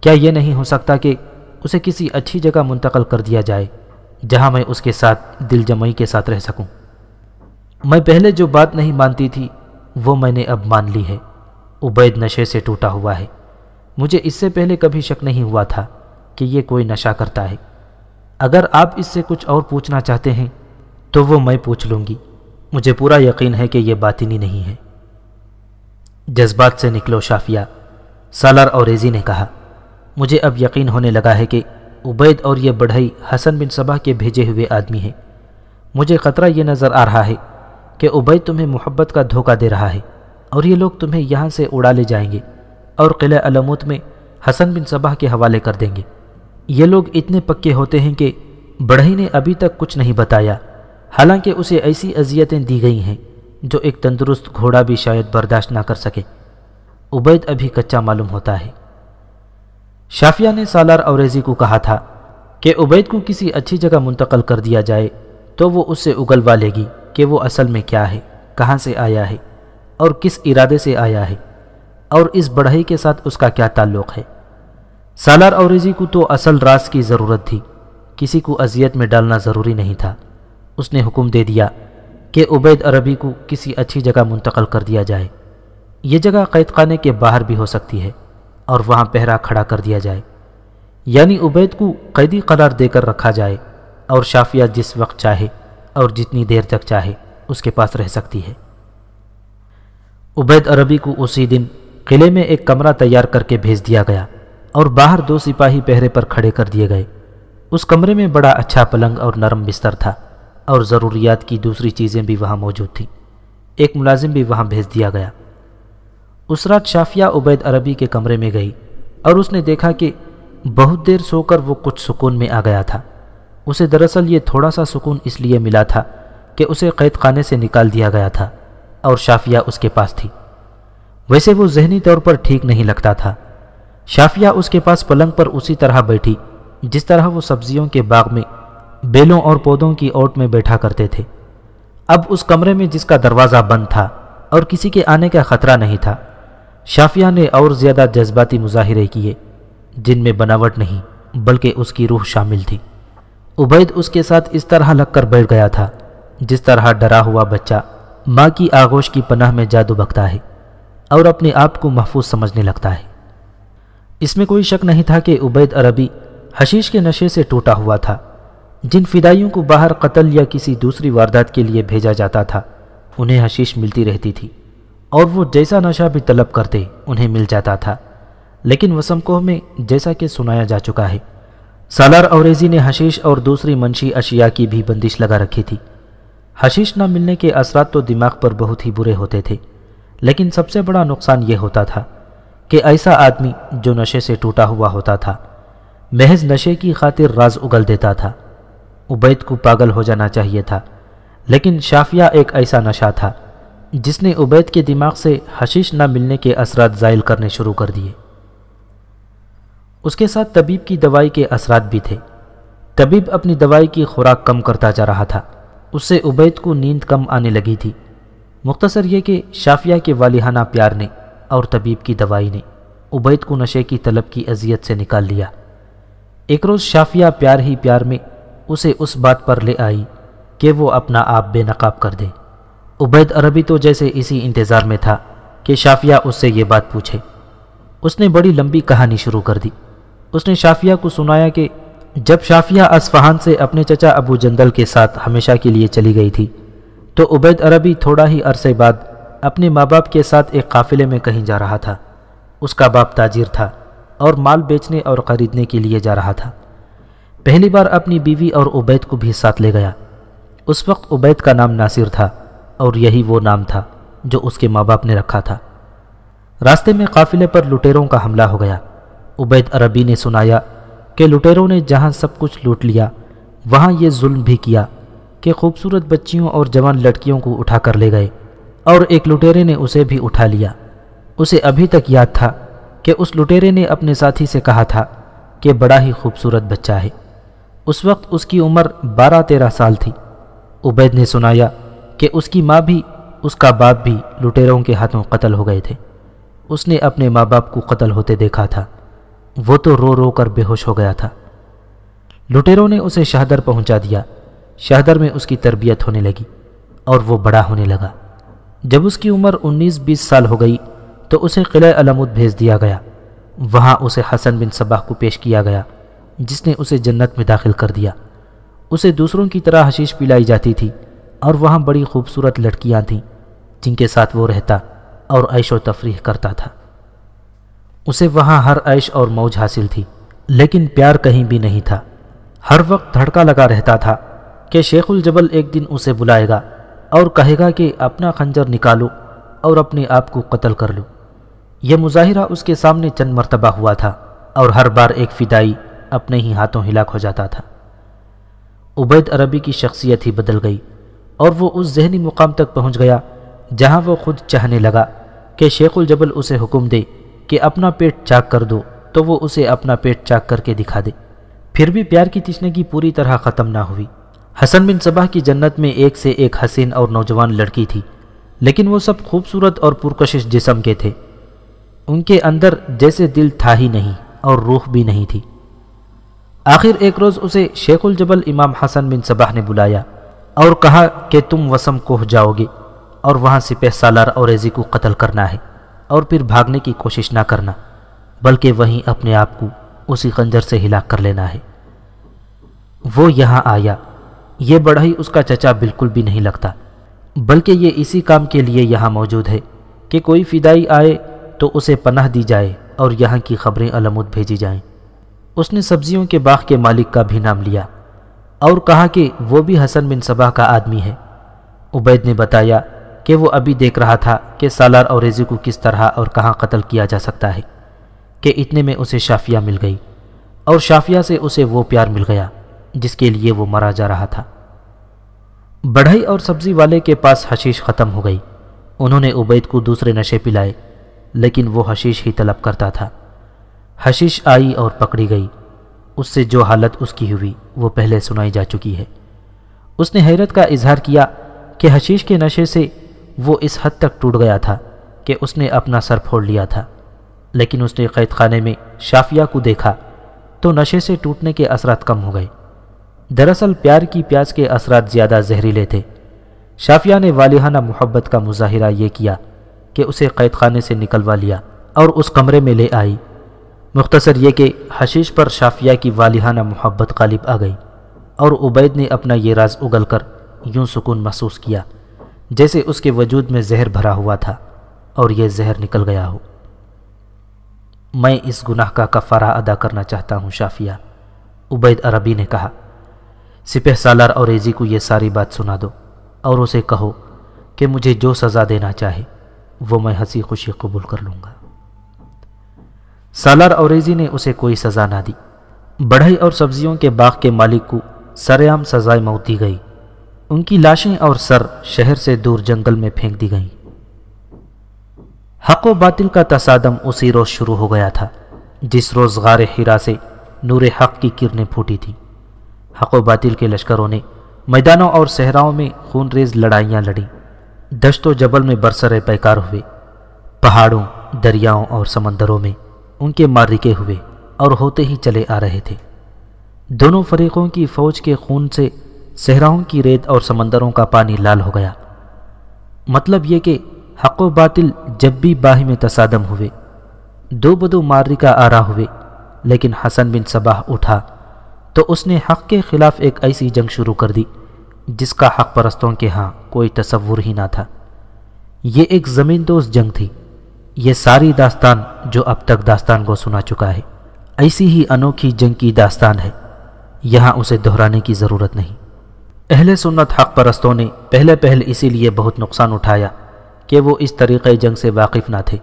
کیا یہ نہیں ہو سکتا کہ اسے کسی اچھی جگہ منتقل کر دیا جائے، جہاں میں اس کے ساتھ دل جمعی کے ساتھ رہ سکوں؟ میں پہلے جو بات نہیں مانتی تھی، وہ میں نے اب مان لی ہے۔ عبید نشے سے ٹوٹا ہوا ہے۔ مجھے اس سے پہلے کبھی شک نہیں ہوا تھا کہ یہ کوئی نشہ کرتا ہے۔ اگر آپ اس سے کچھ اور پوچھنا چاہتے ہیں، تو وہ میں پوچھ لوں گی۔ مجھے پورا یقین ہے کہ یہ باطنی نہیں ہے۔ جذبات سے نکلو شافیہ، سالار اور ریزی نے کہا۔ مجھے اب یقین ہونے لگا ہے کہ عبید اور یہ بڑھئی حسن بن صبح کے بھیجے ہوئے آدمی ہیں۔ مجھے خطرہ یہ نظر آ رہا ہے کہ عبید تمہیں محبت کا دھوکہ دے رہا ہے اور یہ لوگ تمہیں یہاں سے اڑا لے جائیں گے۔ اور قلعہ علموت میں حسن بن صبح کے حوالے کر دیں گے۔ یہ لوگ اتنے پکے ہوتے ہیں کہ بڑھئی نے ابھی تک کچھ نہیں بتایا۔ حالانکہ اسے ایسی اذیتیں دی گئی ہیں جو ایک تندرست گھوڑا بھی شاید برداشت نہ کر سکے۔ عبید ابھی کچا معلوم ہوتا ہے۔ شافیہ نے سالار اوریزی کو کہا تھا کہ عبید کو کسی اچھی جگہ منتقل کر دیا جائے تو وہ اس سے اگلوا لے گی کہ وہ اصل میں کیا ہے، کہاں سے آیا ہے اور کس ارادے سے آیا ہے۔ اور اس بڑھئی کے ساتھ اس کا کیا تعلق ہے؟ سالار اوریزی کو تو اصل راز کی ضرورت تھی۔ کسی کو اذیت میں ڈالنا ضروری نہیں تھا۔ اس نے حکم دے دیا کہ عبید عربی کو کسی اچھی جگہ منتقل کر دیا جائے۔ یہ جگہ قید خانے کے باہر بھی ہو سکتی ہے اور وہاں پہرا کھڑا کر دیا جائے۔ یعنی عبید کو قیدی قرار دے کر رکھا جائے اور شافیہ جس وقت چاہے اور جتنی دیر تک چاہے اس کے پاس رہ سکتی ہے۔ عبید عربی کو اسی دن قلعے میں ایک کمرہ تیار کر کے بھیج دیا گیا اور باہر دو سپاہی پہرے پر کھڑے کر دیے گئے۔ اس کمرے میں بڑا اچھا پلنگ اور نرم بستر تھا اور ضروریات کی دوسری چیزیں بھی وہاں موجود تھیں۔ ایک ملازم بھی وہاں بھیج دیا گیا۔ اس رات شافیہ عبید عربی کے کمرے میں گئی اور اس نے دیکھا کہ بہت دیر سو کر وہ کچھ سکون میں آ گیا تھا۔ اسے دراصل یہ تھوڑا سا سکون اس لیے ملا تھا کہ اسے قید خانے سے نکال دیا گیا تھا اور شافیہ اس کے پاس تھی۔ ویسے وہ ذہنی طور پر ٹھیک نہیں لگتا تھا۔ شافیہ اس کے پاس پلنگ پر اسی طرح بیٹھی، جس طرح وہ سبزیوں کے باغ میں، بیلوں اور پودوں کی اوٹ میں بیٹھا کرتے تھے۔ اب اس کمرے میں جس کا دروازہ بند تھا اور کسی کے آنے کا خطرہ نہیں تھا، شافیہ نے اور زیادہ جذباتی مظاہرے کیے، جن میں بناوٹ نہیں، بلکہ اس کی روح شامل تھی۔ عبید اس کے ساتھ اس طرح لگ کر بیٹھ گیا تھا، جس طرح ڈرا ہوا بچہ ماں کی آغوش کی پناہ میں جادو بکتا ہے۔ اور اپنے آپ کو محفوظ سمجھنے لگتا ہے۔ اس میں کوئی شک نہیں تھا کہ عبید عربی حشیش کے نشے سے ٹوٹا ہوا تھا۔ جن فدائیوں کو باہر قتل یا کسی دوسری واردات کے لیے بھیجا جاتا تھا، انہیں حشیش ملتی رہتی تھی۔ اور وہ جیسا نشہ بھی طلب کرتے، انہیں مل جاتا تھا۔ لیکن وسم کوہ میں جیسا کہ سنایا جا چکا ہے، سالار اوریزی نے حشیش اور دوسری منشی اشیاء کی بھی بندش لگا رکھی تھی۔ حشیش نہ ملنے کے اثرات تو دماغ پر بہت ہی برے ہوتے تھے۔ لیکن سب سے بڑا نقصان یہ ہوتا تھا کہ ایسا آدمی جو نشے سے ٹوٹا ہوا ہوتا تھا، محض نشے کی خاطر راز اگل دیتا تھا۔ عبید کو پاگل ہو جانا چاہیے تھا، لیکن شافیہ ایک ایسا نشہ تھا جس نے عبید کے دماغ سے حشیش نہ ملنے کے اثرات زائل کرنے شروع کر دیے۔ اس کے ساتھ طبیب کی دوائی کے اثرات بھی تھے۔ طبیب اپنی دوائی کی خوراک کم کرتا جا رہا تھا۔ اس سے عبید کو نیند کم آنے لگی تھی۔ مختصر یہ کہ شافیہ کے والہانہ پیار نے اور طبیب کی دوائی نے عبید کو نشے کی طلب کی اذیت سے نکال لیا۔ ایک روز شافیہ پیار ہی پیار میں اسے اس بات پر لے آئی کہ وہ اپنا آپ بے نقاب کر دے۔ عبید عربی تو جیسے اسی انتظار میں تھا کہ شافیہ اس سے یہ بات پوچھے۔ اس نے بڑی لمبی کہانی شروع کر دی۔ اس نے شافیہ کو سنایا کہ جب شافیہ اسفہان سے اپنے چچا ابو جندل کے ساتھ ہمیشہ کے لیے چلی گئی تھی تو عبید عربی تھوڑا ہی عرصے بعد اپنے ماں باپ کے ساتھ ایک قافلے میں کہیں جا رہا تھا۔ اس کا باپ تاجر تھا اور مال بیچنے اور خریدنے کے لیے جا رہا تھا۔ پہلی بار اپنی بیوی اور عبید کو بھی ساتھ لے گیا۔ اس وقت عبید کا نام ناصر تھا اور یہی وہ نام تھا جو اس کے ماں باپ نے رکھا تھا۔ راستے میں قافلے پر لٹیروں کا حملہ ہو گیا۔ عبید عربی نے سنایا کہ لٹیروں نے جہاں سب کچھ لوٹ لیا، وہاں یہ ظلم بھی کیا۔ کہ خوبصورت بچیوں اور جوان لڑکیوں کو اٹھا کر لے گئے اور ایک لٹیرے نے اسے بھی اٹھا لیا۔ اسے ابھی تک یاد تھا کہ اس لٹیرے نے اپنے ساتھی سے کہا تھا کہ بڑا ہی خوبصورت بچہ ہے۔ اس وقت اس کی عمر بارہ تیرہ سال تھی۔ عبید نے سنایا کہ اس کی ماں بھی، اس کا باپ بھی لٹیروں کے ہاتھوں قتل ہو گئے تھے۔ اس نے اپنے ماں باپ کو قتل ہوتے دیکھا تھا۔ وہ تو رو رو کر بے ہوش ہو گیا تھا۔ لٹیروں نے اسے شہدر پہنچا دیا۔ شہدر میں اس کی تربیت ہونے لگی اور وہ بڑا ہونے لگا۔ جب اس کی عمر انیس بیس سال ہو گئی تو اسے قلعہ علمود بھیج دیا گیا۔ وہاں اسے حسن بن صباح کو پیش کیا گیا، جس نے اسے جنت میں داخل کر دیا۔ اسے دوسروں کی طرح حشیش پلائی جاتی تھی اور وہاں بڑی خوبصورت لڑکیاں تھیں جن کے ساتھ وہ رہتا اور عیش و تفریح کرتا تھا۔ اسے وہاں ہر عیش اور موج حاصل تھی، لیکن پیار کہیں بھی نہیں تھا۔ ہر وقت دھڑکا لگا رہتا تھا۔ کہ شیخ الجبل ایک دن اسے بلائے گا اور کہے گا کہ اپنا خنجر نکالو اور اپنے آپ کو قتل کر لو۔ یہ مظاہرہ اس کے سامنے چند مرتبہ ہوا تھا اور ہر بار ایک فدائی اپنے ہی ہاتھوں ہلاک ہو جاتا تھا۔ عبید عربی کی شخصیت ہی بدل گئی اور وہ اس ذہنی مقام تک پہنچ گیا جہاں وہ خود چاہنے لگا کہ شیخ الجبل اسے حکم دے کہ اپنا پیٹ چاک کر دو تو وہ اسے اپنا پیٹ چاک کر کے دکھا دے۔ پھر بھی پیار کی تشنگی پوری طرح ختم نہ ہوئی۔ حسن بن صبح کی جنت میں ایک سے ایک حسین اور نوجوان لڑکی تھی، لیکن وہ سب خوبصورت اور پرکشش جسم کے تھے۔ ان کے اندر جیسے دل تھا ہی نہیں اور روح بھی نہیں تھی۔ آخر ایک روز اسے شیخ الجبل امام حسن بن صبح نے بلایا اور کہا کہ تم وسم کوہ جاؤ گے اور وہاں سپہ سالار اور ایزی کو قتل کرنا ہے اور پھر بھاگنے کی کوشش نہ کرنا، بلکہ وہیں اپنے آپ کو اسی خنجر سے ہلاک کر لینا ہے۔ وہ یہاں آیا۔ یہ بڑھائی اس کا چچا بالکل بھی نہیں لگتا۔ بلکہ یہ اسی کام کے لیے یہاں موجود ہے کہ کوئی فدائی آئے تو اسے پناہ دی جائے اور یہاں کی خبریں علمود بھیجی جائیں۔ اس نے سبزیوں کے باغ کے مالک کا بھی نام لیا۔ اور کہا کہ وہ بھی حسن بن صبح کا آدمی ہے۔ عبید نے بتایا کہ وہ ابھی دیکھ رہا تھا کہ سالار اور ریزی کو کس طرح اور کہاں قتل کیا جا سکتا ہے، کہ اتنے میں اسے شافیہ مل گئی اور شافیہ سے اسے وہ پیار مل گیا۔ جس کے لیے وہ مرا جا رہا تھا۔ بڑھئی اور سبزی والے کے پاس حشیش ختم ہو گئی۔ انہوں نے عبید کو دوسرے نشے پلائے، لیکن وہ حشیش ہی طلب کرتا تھا۔ حشیش آئی اور پکڑی گئی۔ اس سے جو حالت اس کی ہوئی، وہ پہلے سنائی جا چکی ہے۔ اس نے حیرت کا اظہار کیا کہ حشیش کے نشے سے وہ اس حد تک ٹوٹ گیا تھا کہ اس نے اپنا سر پھوڑ لیا تھا۔ لیکن اس نے قید خانے میں شافیہ کو دیکھا تو نشے سے ٹوٹنے کے اثرات کم ہو گئے۔ دراصل پیار کی پیاس کے اثرات زیادہ زہریلے تھے۔ شافیہ نے والہانہ محبت کا مظاہرہ یہ کیا کہ اسے قید خانے سے نکلوا لیا اور اس کمرے میں لے آئی۔ مختصر یہ کہ حشیش پر شافیہ کی والہانہ محبت غالب آ گئی اور عبید نے اپنا یہ راز اگل کر یوں سکون محسوس کیا جیسے اس کے وجود میں زہر بھرا ہوا تھا اور یہ زہر نکل گیا ہو۔ میں اس گناہ کا کفارہ ادا کرنا چاہتا ہوں، شافیہ، عبید عربی نے کہا۔ سپہ سالار اور ایزی کو یہ ساری بات سنا دو اور اسے کہو کہ مجھے جو سزا دینا چاہے وہ میں ہنسی خوشی قبول کر لوں گا۔ سالار اور ایزی نے اسے کوئی سزا نہ دی۔ بڑھئی اور سبزیوں کے باغ کے مالک کو سریام سزائے موت دی گئی۔ ان کی لاشیں اور سر شہر سے دور جنگل میں پھینک دی گئیں۔ حق و باطل کا تصادم اسی روز شروع ہو گیا تھا، جس روز غار ہرا سے نور حق کی کرنیں پھوٹی تھیں۔ حق و باطل کے لشکروں نے میدانوں اور صحراؤں میں خون ریز لڑائیاں لڑیں۔ دشت و جبل میں برسر پیکار ہوئے۔ پہاڑوں، دریاؤں اور سمندروں میں ان کے مارکے ہوئے اور ہوتے ہی چلے آ رہے تھے۔ دونوں فریقوں کی فوج کے خون سے صحراؤں کی ریت اور سمندروں کا پانی لال ہو گیا۔ مطلب یہ کہ حق و باطل جب بھی باہی میں تصادم ہوئے۔ دو بدو مارکا آرا ہوئے، لیکن حسن بن صباح اٹھا۔ تو اس نے حق کے خلاف ایک ایسی جنگ شروع کر دی، جس کا حق پرستوں کے ہاں کوئی تصور ہی نہ تھا۔ یہ ایک زمین دوست جنگ تھی۔ یہ ساری داستان جو اب تک داستان کو سنا چکا ہے، ایسی ہی انوکھی جنگ کی داستان ہے۔ یہاں اسے دہرانے کی ضرورت نہیں۔ اہل سنت حق پرستوں نے پہلے پہل اسی لیے بہت نقصان اٹھایا کہ وہ اس طریقے جنگ سے واقف نہ تھے۔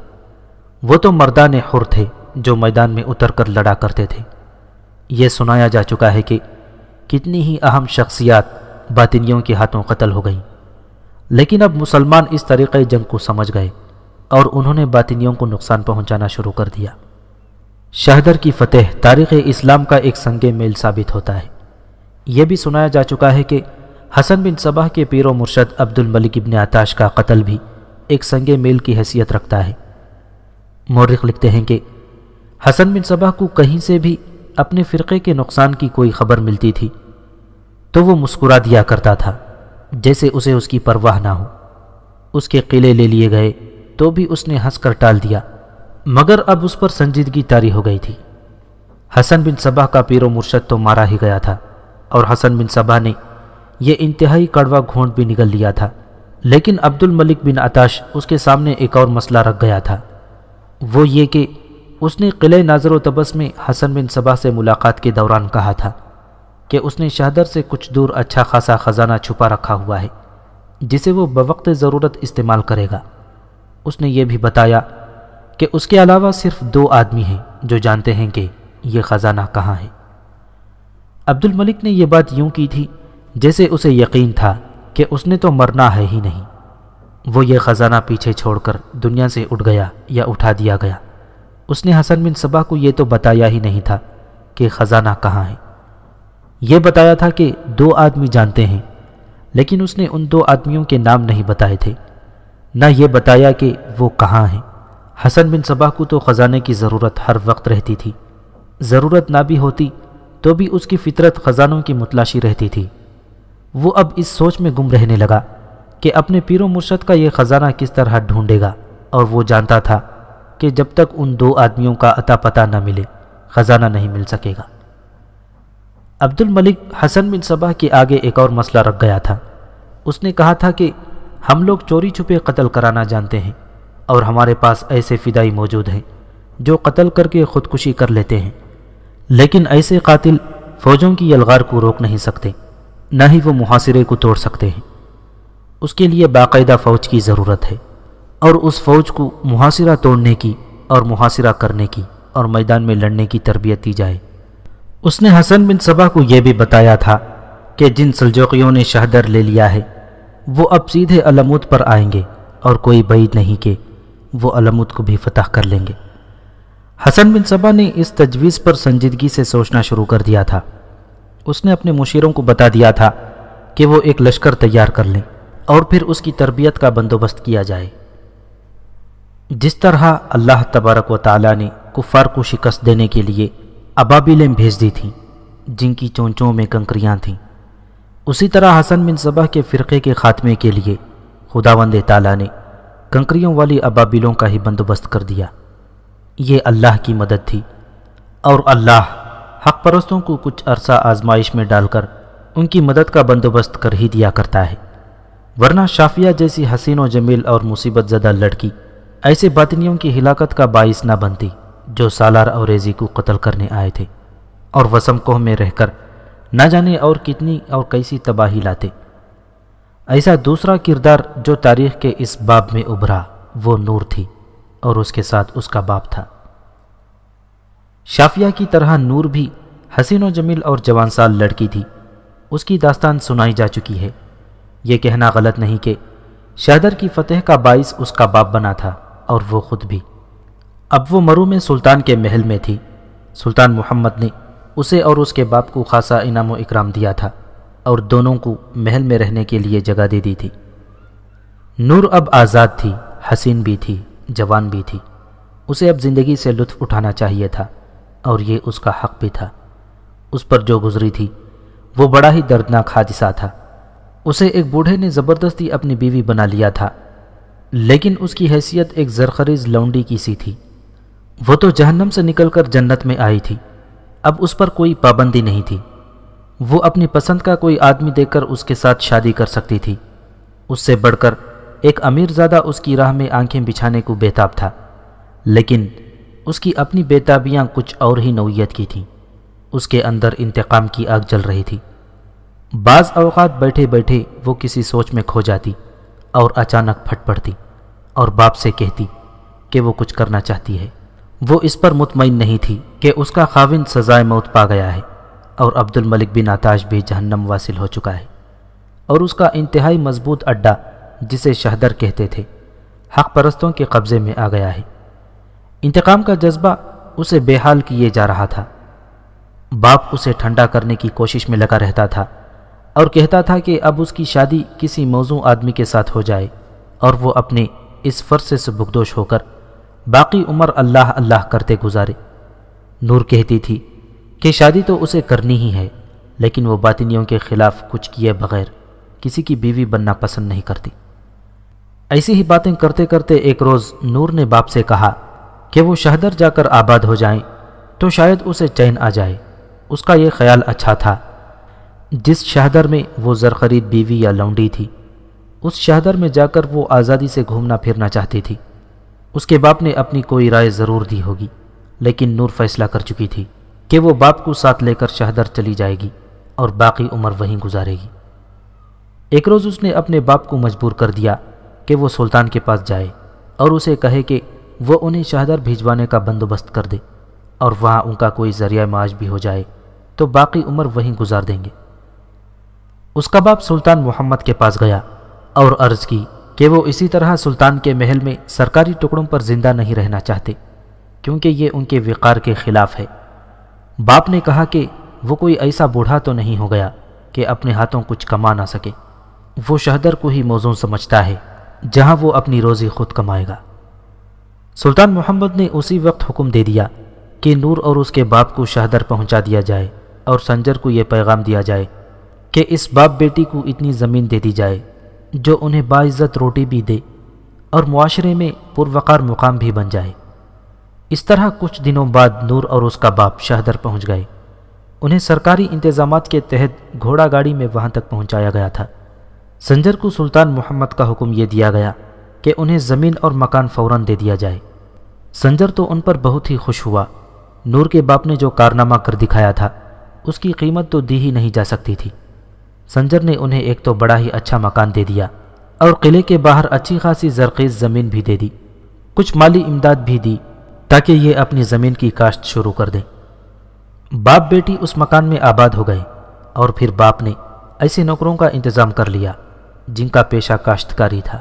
وہ تو مردان حر تھے جو میدان میں اتر کر لڑا کرتے تھے۔ یہ سنایا جا چکا ہے کہ کتنی ہی اہم شخصیات باطنیوں کے ہاتھوں قتل ہو گئیں۔ لیکن اب مسلمان اس طریقے جنگ کو سمجھ گئے اور انہوں نے باطنیوں کو نقصان پہنچانا شروع کر دیا۔ شہدر کی فتح تاریخ اسلام کا ایک سنگ میل ثابت ہوتا ہے۔ یہ بھی سنایا جا چکا ہے کہ حسن بن صبح کے پیر و مرشد عبد الملک ابن آتاش کا قتل بھی ایک سنگ میل کی حیثیت رکھتا ہے۔ مورخ لکھتے ہیں کہ حسن بن صبح کو کہیں سے بھی اپنے فرقے کے نقصان کی کوئی خبر ملتی تھی۔ تو وہ مسکرا دیا کرتا تھا، جیسے اسے اس کی پرواہ نہ ہو۔ اس کے قلعے لے لیے گئے، تو بھی اس نے ہنس کر ٹال دیا۔ مگر اب اس پر سنجیدگی تاری ہو گئی تھی۔ حسن بن صبح کا پیر و مرشد تو مارا ہی گیا تھا، اور حسن بن صبح نے یہ انتہائی کڑوا گھونٹ بھی نگل لیا تھا۔ لیکن عبد الملک بن عطاش اس کے سامنے ایک اور مسئلہ رکھ گیا تھا۔ وہ یہ کہ اس نے قلعہ ناظر و تبس میں حسن بن صبح سے ملاقات کے دوران کہا تھا کہ اس نے شہدر سے کچھ دور اچھا خاصا خزانہ چھپا رکھا ہوا ہے، جسے وہ بوقت ضرورت استعمال کرے گا۔ اس نے یہ بھی بتایا کہ اس کے علاوہ صرف دو آدمی ہیں جو جانتے ہیں کہ یہ خزانہ کہاں ہے۔ عبد الملک نے یہ بات یوں کی تھی جیسے اسے یقین تھا کہ اس نے تو مرنا ہے ہی نہیں۔ وہ یہ خزانہ پیچھے چھوڑ کر دنیا سے اٹھ گیا یا اٹھا دیا گیا۔ اس نے حسن بن صبا کو یہ تو بتایا ہی نہیں تھا کہ خزانہ کہاں ہے۔ یہ بتایا تھا کہ دو آدمی جانتے ہیں، لیکن اس نے ان دو آدمیوں کے نام نہیں بتائے تھے۔ نہ یہ بتایا کہ وہ کہاں ہیں۔ حسن بن صبا کو تو خزانے کی ضرورت ہر وقت رہتی تھی۔ ضرورت نہ بھی ہوتی تو بھی اس کی فطرت خزانوں کی متلاشی رہتی تھی۔ وہ اب اس سوچ میں گم رہنے لگا کہ اپنے پیر و مرشد کا یہ خزانہ کس طرح ڈھونڈے گا اور وہ جانتا تھا۔ کہ جب تک ان دو آدمیوں کا عطا پتہ نہ ملے، خزانہ نہیں مل سکے گا۔ عبد الملک حسن بن صبح کے آگے ایک اور مسئلہ رکھ گیا تھا۔ اس نے کہا تھا کہ ہم لوگ چوری چھپے قتل کرانا جانتے ہیں اور ہمارے پاس ایسے فدائی موجود ہیں جو قتل کر کے خودکشی کر لیتے ہیں۔ لیکن ایسے قاتل فوجوں کی یلغار کو روک نہیں سکتے، نہ ہی وہ محاصرے کو توڑ سکتے ہیں۔ اس کے لیے باقاعدہ فوج کی ضرورت ہے۔ اور اس فوج کو محاصرہ توڑنے کی اور محاصرہ کرنے کی اور میدان میں لڑنے کی تربیت دی جائے۔ اس نے حسن بن صبا کو یہ بھی بتایا تھا کہ جن سلجوقیوں نے شہدر لے لیا ہے، وہ اب سیدھے علمود پر آئیں گے اور کوئی بعید نہیں کہ وہ علمود کو بھی فتح کر لیں گے۔ حسن بن صبا نے اس تجویز پر سنجیدگی سے سوچنا شروع کر دیا تھا۔ اس نے اپنے مشیروں کو بتا دیا تھا کہ وہ ایک لشکر تیار کر لیں اور پھر اس کی تربیت کا بندوبست کیا جائے۔ جس طرح اللہ تبارک و تعالیٰ نے کفار کو شکست دینے کے لیے ابابیلیں بھیج دی تھیں، جن کی چونچوں میں کنکریاں تھیں۔ اسی طرح حسن بن صبح کے فرقے کے خاتمے کے لیے خدا وند تعالیٰ نے کنکریوں والی ابابیلوں کا ہی بندوبست کر دیا۔ یہ اللہ کی مدد تھی اور اللہ حق پرستوں کو کچھ عرصہ آزمائش میں ڈال کر ان کی مدد کا بندوبست کر ہی دیا کرتا ہے۔ ورنہ شافیہ جیسی حسین و جمیل اور مصیبت زدہ لڑکی ایسے باطنیوں کی ہلاکت کا باعث نہ بنتی جو سالار اور ریزی کو قتل کرنے آئے تھے اور وسم کوہ میں رہ کر نہ جانے اور کتنی اور کیسی تباہی لاتے۔ ایسا دوسرا کردار جو تاریخ کے اس باب میں ابھرا، وہ نور تھی اور اس کے ساتھ اس کا باپ تھا۔ شافیہ کی طرح نور بھی حسین و جمیل اور جوان سال لڑکی تھی۔ اس کی داستان سنائی جا چکی ہے۔ یہ کہنا غلط نہیں کہ شہدر کی فتح کا باعث اس کا باپ بنا تھا۔ اور وہ خود بھی۔ اب وہ مرو میں سلطان کے محل میں تھی۔ سلطان محمد نے اسے اور اس کے باپ کو خاصا انعام و اکرام دیا تھا اور دونوں کو محل میں رہنے کے لیے جگہ دے دی تھی۔ نور اب آزاد تھی، حسین بھی تھی، جوان بھی تھی۔ اسے اب زندگی سے لطف اٹھانا چاہیے تھا اور یہ اس کا حق بھی تھا۔ اس پر جو گزری تھی، وہ بڑا ہی دردناک حادثہ تھا۔ اسے ایک بوڑھے نے زبردستی اپنی بیوی بنا لیا تھا۔ لیکن اس کی حیثیت ایک زرخریز لونڈی کی سی تھی۔ وہ تو جہنم سے نکل کر جنت میں آئی تھی۔ اب اس پر کوئی پابندی نہیں تھی۔ وہ اپنی پسند کا کوئی آدمی دیکھ کر اس کے ساتھ شادی کر سکتی تھی۔ اس سے بڑھ کر ایک امیر زادہ اس کی راہ میں آنکھیں بچھانے کو بیتاب تھا۔ لیکن اس کی اپنی بیتابیاں کچھ اور ہی نوعیت کی تھیں۔ اس کے اندر انتقام کی آگ جل رہی تھی۔ بعض اوقات بیٹھے بیٹھے وہ کسی سوچ میں کھو جاتی۔ اور اچانک پھٹ پڑتی اور باپ سے کہتی کہ وہ کچھ کرنا چاہتی ہے۔ وہ اس پر مطمئن نہیں تھی کہ اس کا خاوند سزائے موت پا گیا ہے اور عبد الملک بن آتاش بھی جہنم واصل ہو چکا ہے۔ اور اس کا انتہائی مضبوط اڈا، جسے شہدر کہتے تھے، حق پرستوں کے قبضے میں آ گیا ہے۔ انتقام کا جذبہ اسے بے حال کیے جا رہا تھا۔ باپ اسے ٹھنڈا کرنے کی کوشش میں لگا رہتا تھا۔ اور کہتا تھا کہ اب اس کی شادی کسی موضوع آدمی کے ساتھ ہو جائے اور وہ اپنے اس فرصے سے بگدوش ہو کر باقی عمر اللہ اللہ کرتے گزارے۔ نور کہتی تھی کہ شادی تو اسے کرنی ہی ہے، لیکن وہ باطنیوں کے خلاف کچھ کیے بغیر کسی کی بیوی بننا پسند نہیں کرتی۔ ایسی ہی باتیں کرتے کرتے ایک روز نور نے باپ سے کہا کہ وہ شہدر جا کر آباد ہو جائیں تو شاید اسے چین آ جائے۔ اس کا یہ خیال اچھا تھا۔ جس شہدر میں وہ زرخرید بیوی یا لونڈی تھی، اس شہدر میں جا کر وہ آزادی سے گھومنا پھرنا چاہتی تھی۔ اس کے باپ نے اپنی کوئی رائے ضرور دی ہوگی، لیکن نور فیصلہ کر چکی تھی کہ وہ باپ کو ساتھ لے کر شہدر چلی جائے گی اور باقی عمر وہیں گزارے گی۔ ایک روز اس نے اپنے باپ کو مجبور کر دیا کہ وہ سلطان کے پاس جائے اور اسے کہے کہ وہ انہیں شہدر بھیجوانے کا بندوبست کر دے اور وہاں ان کا کوئی ذریعہ معاش بھی ہو جائے تو باقی عمر وہیں گزار دیں گے۔ اس کا باپ سلطان محمد کے پاس گیا اور عرض کی کہ وہ اسی طرح سلطان کے محل میں سرکاری ٹکڑوں پر زندہ نہیں رہنا چاہتے، کیونکہ یہ ان کے وقار کے خلاف ہے۔ باپ نے کہا کہ وہ کوئی ایسا بوڑھا تو نہیں ہو گیا کہ اپنے ہاتھوں کچھ کما نہ سکے۔ وہ شہدر کو ہی موزوں سمجھتا ہے، جہاں وہ اپنی روزی خود کمائے گا۔ سلطان محمد نے اسی وقت حکم دے دیا کہ نور اور اس کے باپ کو شہدر پہنچا دیا جائے اور سنجر کو یہ پیغام دیا جائے کہ اس باپ بیٹی کو اتنی زمین دے دی جائے جو انہیں باعزت روٹی بھی دے اور معاشرے میں پروقار مقام بھی بن جائے۔ اس طرح کچھ دنوں بعد نور اور اس کا باپ شہدر پہنچ گئے۔ انہیں سرکاری انتظامات کے تحت گھوڑا گاڑی میں وہاں تک پہنچایا گیا تھا۔ سنجر کو سلطان محمد کا حکم یہ دیا گیا کہ انہیں زمین اور مکان فوراً دے دیا جائے۔ سنجر تو ان پر بہت ہی خوش ہوا۔ نور کے باپ نے جو کارنامہ کر دکھایا تھا، اس کی قیمت تو دی ہی نہیں جا سکتی تھی۔ سنجر نے انہیں ایک تو بڑا ہی اچھا مکان دے دیا اور قلعے کے باہر اچھی خاصی زرخیز زمین بھی دے دی، کچھ مالی امداد بھی دی تاکہ یہ اپنی زمین کی کاشت شروع کر دیں۔ باپ بیٹی اس مکان میں آباد ہو گئے اور پھر باپ نے ایسے نوکروں کا انتظام کر لیا جن کا پیشہ کاشتکاری تھا۔